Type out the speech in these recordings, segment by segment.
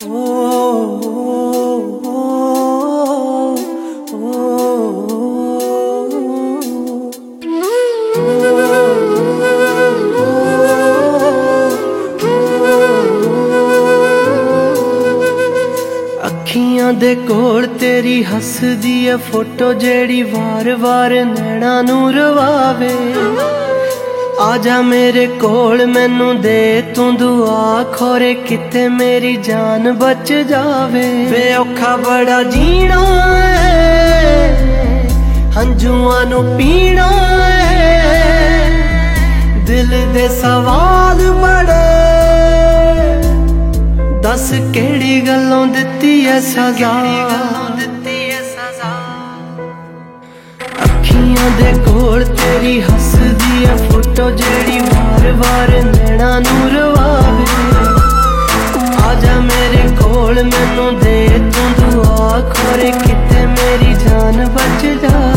ਅੱਖੀਆਂ ਦੇ ਕੋਲ ਤੇਰੀ ਹੱਸਦੀ ਐ ਫੋਟੋ ਜਿਹੜੀ ਵਾਰ-ਵਾਰ ਨੈਣਾ ਨੂੰ ਰਵਾਵੇ। ਆ ਜਾ ਮੇਰੇ ਕੋਲ, ਮੈਨੂੰ ਦੇ ਤੂੰ ਦੁਆ। ਖੋਰੇ, ਕਿਤੇ ਮੇਰੀ ਜਾਨ ਬਚ ਜਾਵੇ। ਵੇ ਔਖਾ ਬੜਾ ਜੀਣਾ ਏ ਹੰਝੂਆਂ ਨੂੰ ਪੀਣਾ ਏ ਦਿਲ ਦੇ ਸਵਾਲ ਬੜੇ ਦੱਸ ਕਿਹੜੀ ਗੱਲੋਂ ਦਿੱਤੀ ਐ ਸਜ਼ਾ? ਦੇ ਕੋਲ ਤੇਰੀ ਹੱਸਦੀ ਐ ਫੋਟੋ ਜਿਹੜੀ ਵਾਰ-ਵਾਰ ਨੈਣਾ ਨੂੰ ਰਵਾਵੇ। ਆ ਜਾ ਮੇਰੇ ਕੋਲ, ਮੈਨੂੰ ਦੇ ਤੂੰ ਦੁਆ, ਖੋਰੇ ਕਿਤੇ ਮੇਰੀ ਜਾਨ ਬਚ ਜਾ।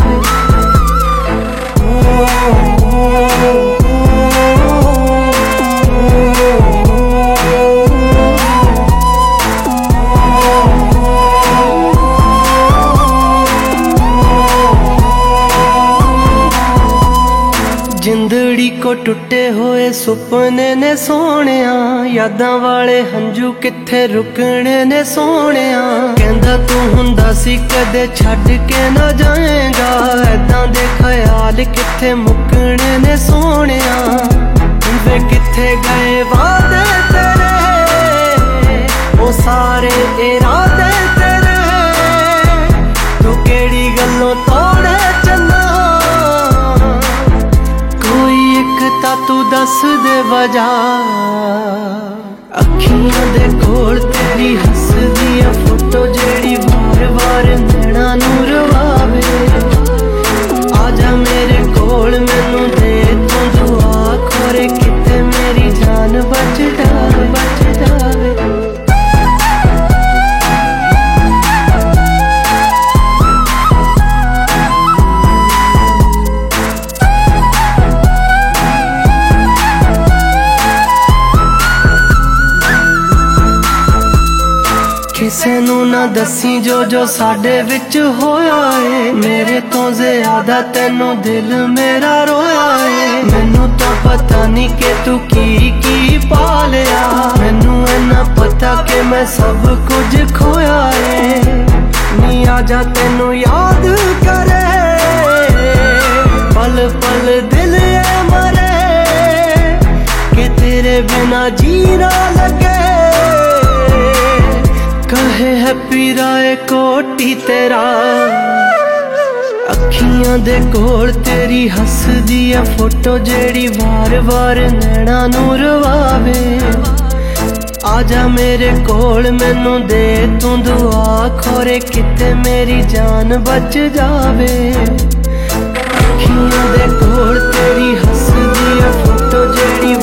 ਜਿੰਦੜੀ ਕੋ ਟੁੱਟੇ ਹੋਏ ਸੁਪਨੇ ਨੇ ਸੋਹਣਿਆ, ਯਾਦਾਂ ਵਾਲੇ ਹੰਝੂ ਕਿੱਥੇ ਰੁਕਣੇ ਨੇ ਸੋਹਣਿਆ? ਕਹਿੰਦਾ ਤੂੰ ਹੁੰਦਾ ਸੀ ਕਦੇ ਛੱਡ ਕੇ ਨਾ ਜਾਏਗਾ। ਐਦਾਂ ਦੇ ਖਿਆਲ ਕਿੱਥੇ ਮੁੱਕਣੇ ਨੇ ਸੋਹਣਿਆ? ਵੇ ਕਿੱਥੇ ਗਏ ਵਾ? ਤਾਂ ਦੇ ਵਜਾ। ਅੱਖੀਆਂ ਦੇ ਕੋਲ ਤੇਰੀ ਹੱਸਦੀ ਆ ਫੋਟੋ ਜਿਹੜੀ ਵਾਰ-ਵਾਰ ਨੈਣਾ ਕਿਸੇ ਨੂੰ ਨਾ ਦੱਸੀ ਜੋ ਜੋ ਸਾਡੇ ਵਿੱਚ ਹੋਇਆ ਏ। ਮੇਰੇ ਤੋਂ ਜ਼ਿਆਦਾ ਤੈਨੂੰ ਦਿਲ ਮੇਰਾ ਰੋਇਆ ਏ। ਮੈਨੂੰ ਤਾਂ ਪਤਾ ਨਹੀਂ ਕਿ ਤੂੰ ਕੀ ਕੀ ਪਾ ਲਿਆ। ਮੈਨੂੰ ਇਹਨਾਂ ਪਤਾ ਕਿ ਮੈਂ ਸਭ ਕੁਝ ਖੋਇਆ ਏ। ਨੀ ਆ ਜਾ ਤੈਨੂੰ ਯਾਦ ਕਰੇ। ਪਲ ਪਲ ਦਿਲ ਏ ਮਰੇ। ਕਿ ਤੇਰੇ ਬਿਨਾ ਜੀਣਾ ਲੱਗੇ। ਕਹੇ ਕੋਟੀ ਤੇਰਾ। ਅੱਖੀਆਂ ਦੇ ਕੋਲ ਤੇਰੀ ਹੱਸਦੀ ਐ ਫੋਟੋ ਜਿਹੜੀ ਵਾਰ-ਵਾਰ ਨੈਣਾ ਨੂੰ ਰਵਾਵੇ ਆ ਜਾ ਮੇਰੇ ਕੋਲ, ਮੈਨੂੰ ਦੇ ਤੂੰ ਦੁਆ ਖੋਰੇ, ਕਿਤੇ ਮੇਰੀ ਜਾਨ ਬਚ ਜਾਵੇ। ਅੱਖੀਆਂ ਦੇ ਕੋਲ ਤੇਰੀ ਹੱਸਦੀ ਐ ਫੋਟੋ ਜਿਹੜੀ